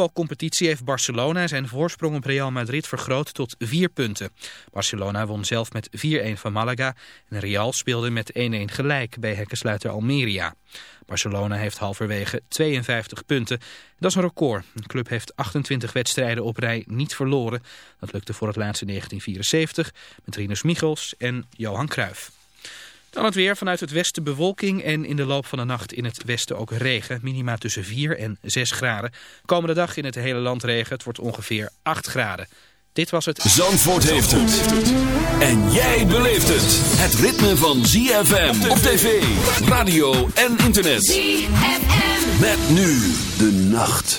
voetbalcompetitie heeft Barcelona zijn voorsprong op Real Madrid vergroot tot vier punten. Barcelona won zelf met 4-1 van Malaga en Real speelde met 1-1 gelijk bij hekkensluiter Almeria. Barcelona heeft halverwege 52 punten. Dat is een record. De club heeft 28 wedstrijden op rij niet verloren. Dat lukte voor het laatste 1974 met Rinus Michels en Johan Cruijff. Dan het weer vanuit het westen bewolking en in de loop van de nacht in het westen ook regen. Minima tussen 4 en 6 graden. Komende dag in het hele land regen. Het wordt ongeveer 8 graden. Dit was het... Zandvoort heeft het. En jij beleeft het. Het ritme van ZFM op tv, radio en internet. ZFM. Met nu de nacht.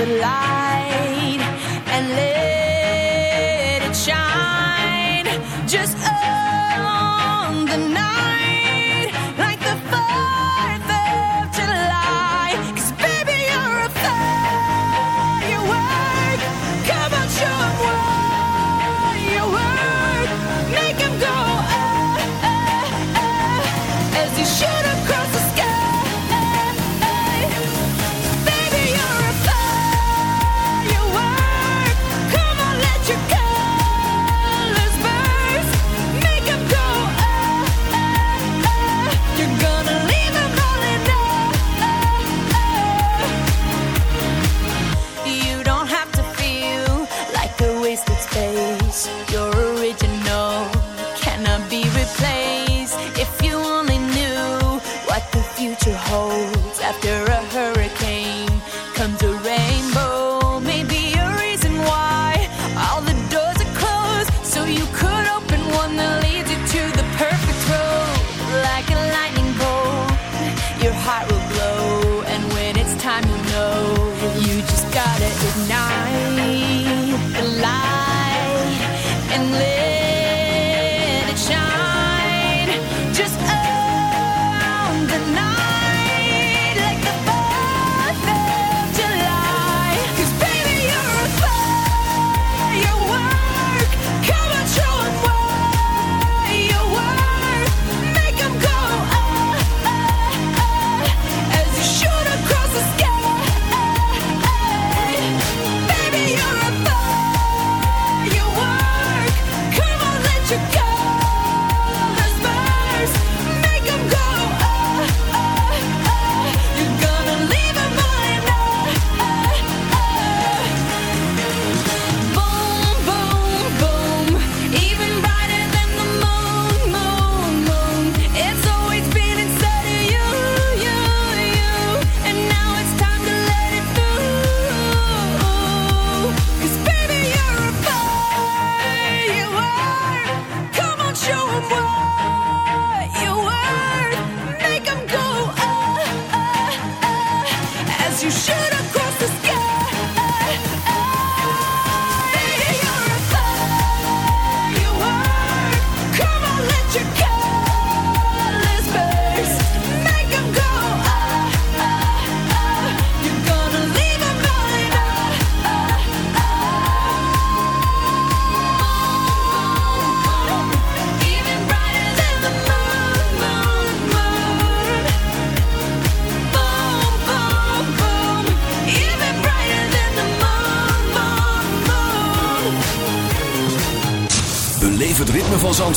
the light.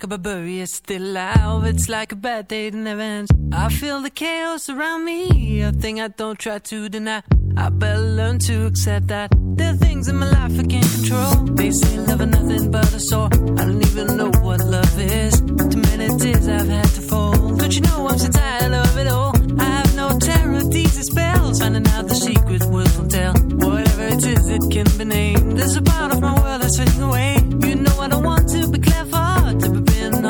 like a barbarian still alive. It's like a bad day that never ends. I feel the chaos around me, a thing I don't try to deny. I better learn to accept that there are things in my life I can't control. They say love is nothing but a sore. I don't even know what love is. Too many tears I've had to fold. But you know I'm so tired of it all. I have no terror, these spells. Finding out the secret words will tell. Whatever it is, it can be named. There's a part of my world that's fading away. You know I don't want to be clever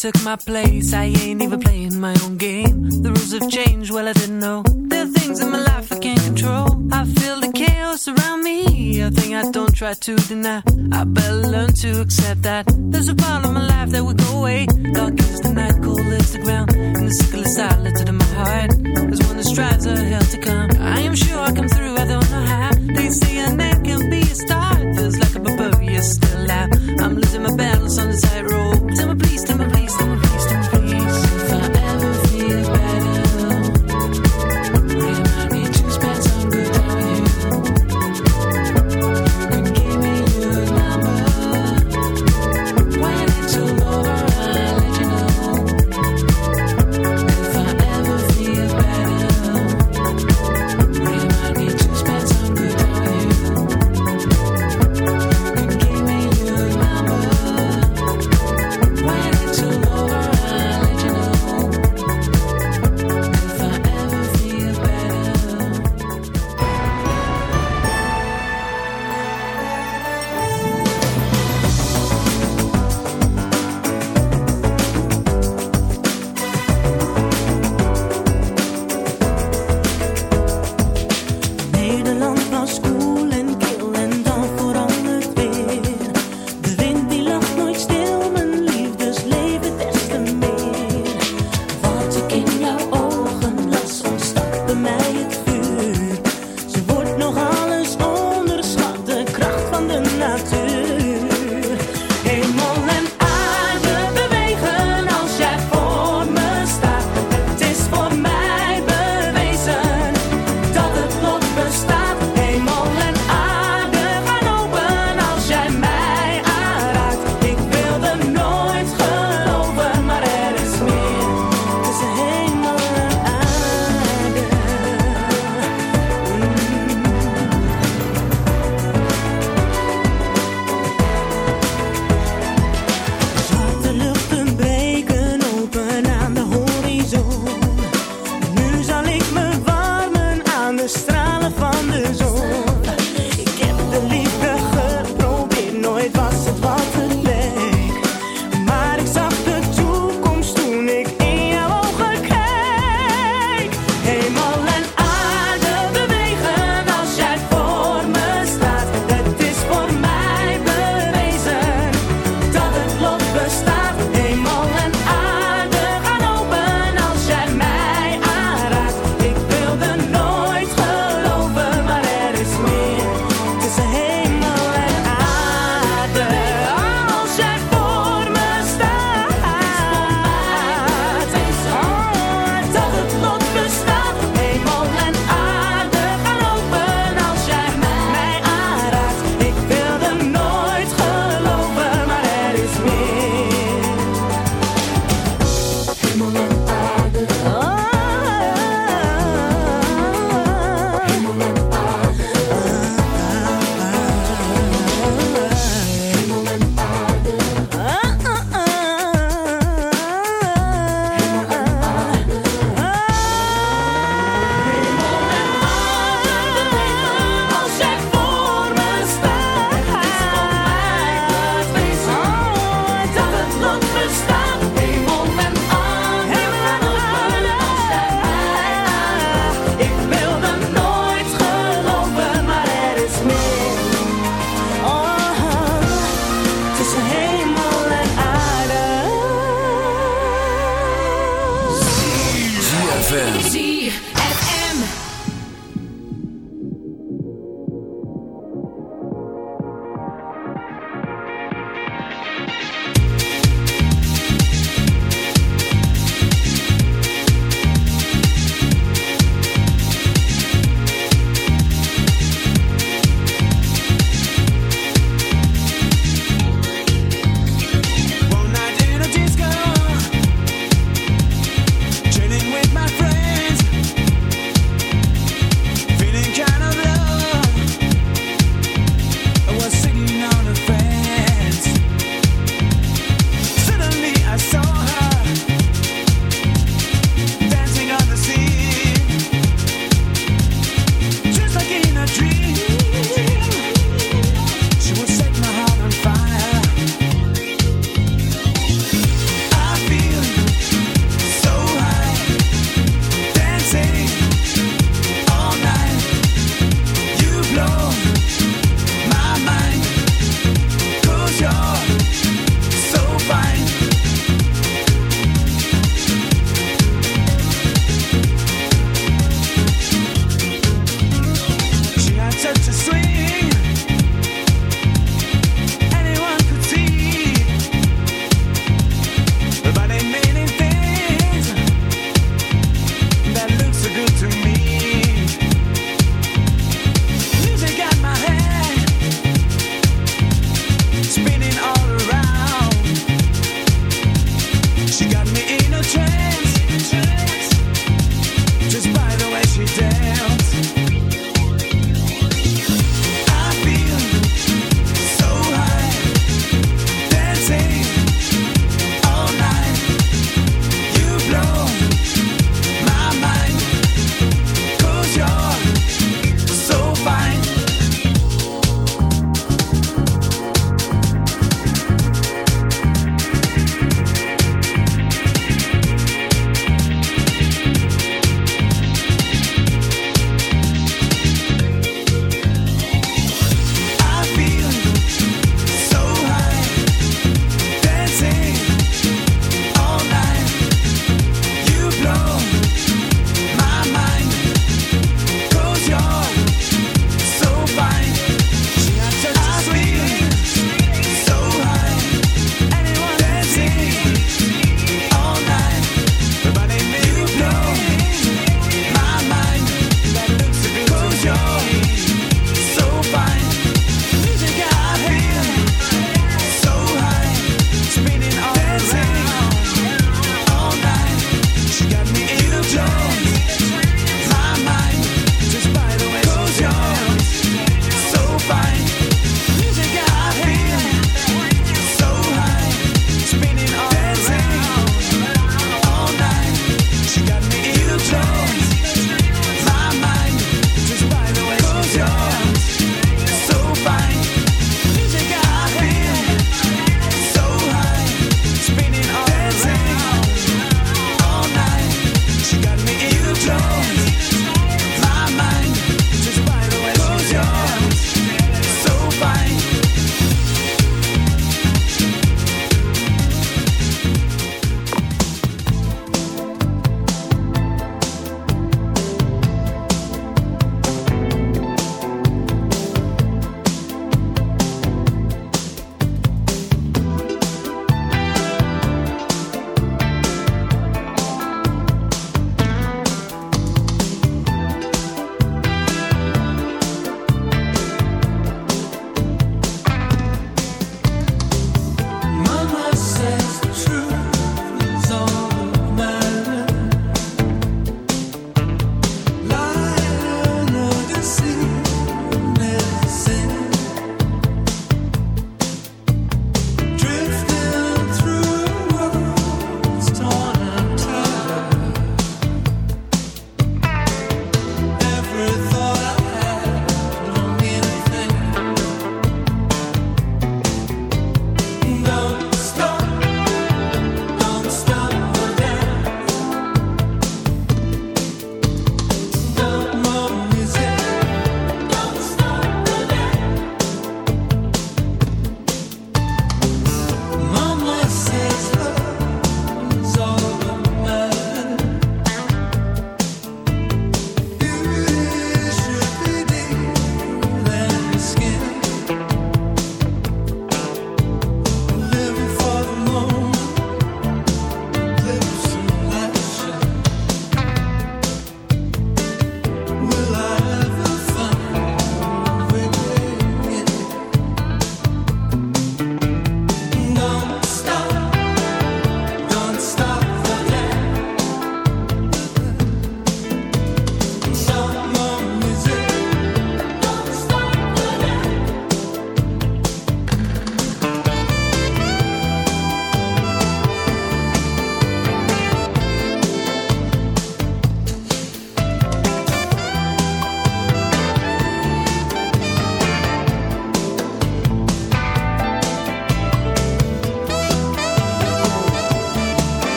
Took my place. I ain't even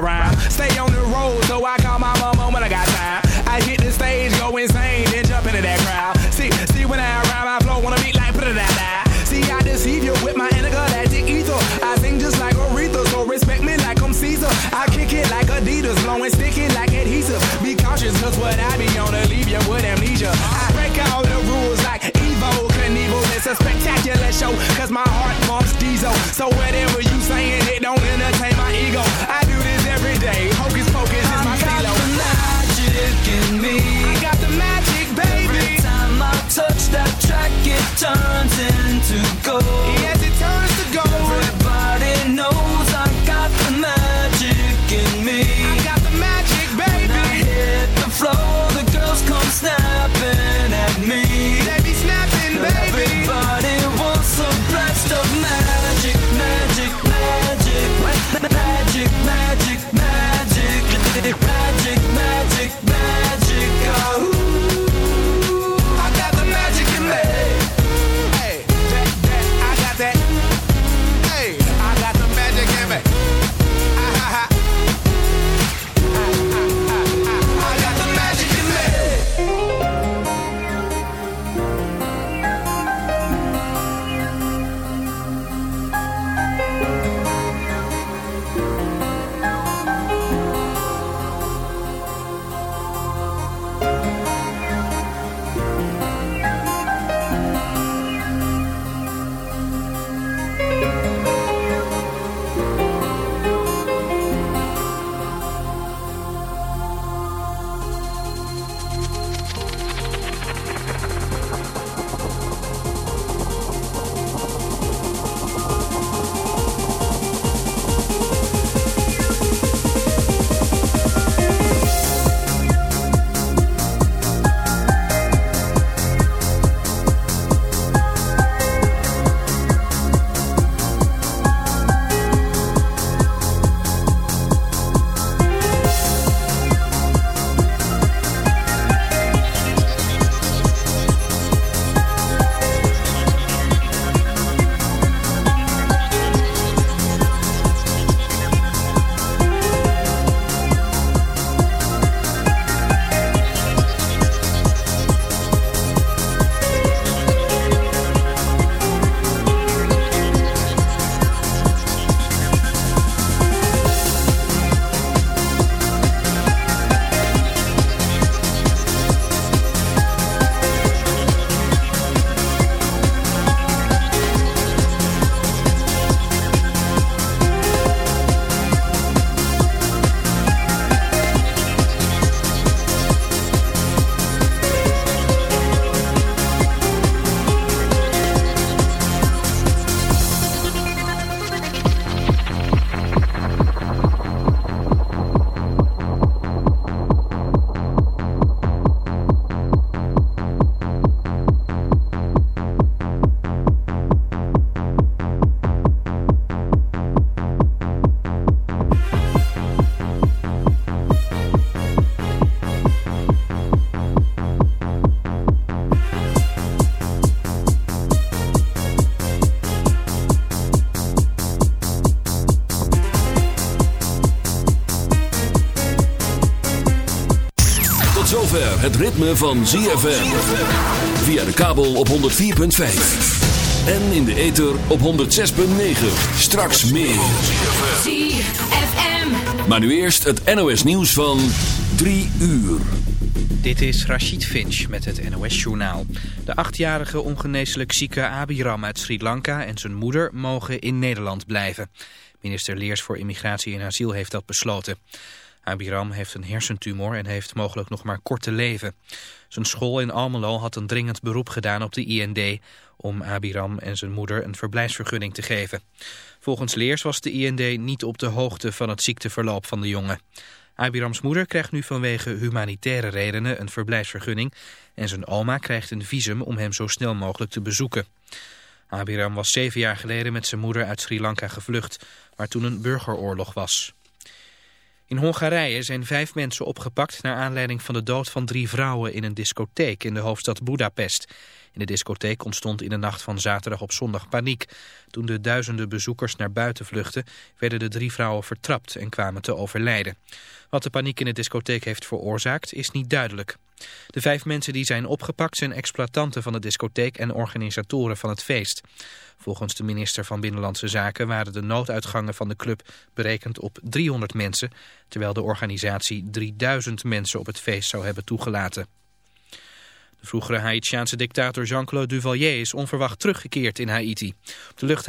around. Stay on het ritme van ZFM. Via de kabel op 104.5. En in de ether op 106.9. Straks meer. ZFM. Maar nu eerst het NOS nieuws van 3 uur. Dit is Rashid Finch met het NOS-journaal. De achtjarige ongeneeslijk zieke Abiram uit Sri Lanka en zijn moeder mogen in Nederland blijven. Minister Leers voor Immigratie en Asiel heeft dat besloten. Abiram heeft een hersentumor en heeft mogelijk nog maar kort te leven. Zijn school in Almelo had een dringend beroep gedaan op de IND... om Abiram en zijn moeder een verblijfsvergunning te geven. Volgens Leers was de IND niet op de hoogte van het ziekteverloop van de jongen. Abirams moeder krijgt nu vanwege humanitaire redenen een verblijfsvergunning... en zijn oma krijgt een visum om hem zo snel mogelijk te bezoeken. Abiram was zeven jaar geleden met zijn moeder uit Sri Lanka gevlucht... waar toen een burgeroorlog was. In Hongarije zijn vijf mensen opgepakt naar aanleiding van de dood van drie vrouwen in een discotheek in de hoofdstad Budapest. In de discotheek ontstond in de nacht van zaterdag op zondag paniek. Toen de duizenden bezoekers naar buiten vluchtten, werden de drie vrouwen vertrapt en kwamen te overlijden. Wat de paniek in de discotheek heeft veroorzaakt is niet duidelijk. De vijf mensen die zijn opgepakt zijn exploitanten van de discotheek en organisatoren van het feest. Volgens de minister van Binnenlandse Zaken waren de nooduitgangen van de club berekend op 300 mensen, terwijl de organisatie 3000 mensen op het feest zou hebben toegelaten. De vroegere Haitiaanse dictator Jean-Claude Duvalier is onverwacht teruggekeerd in Haiti. De lucht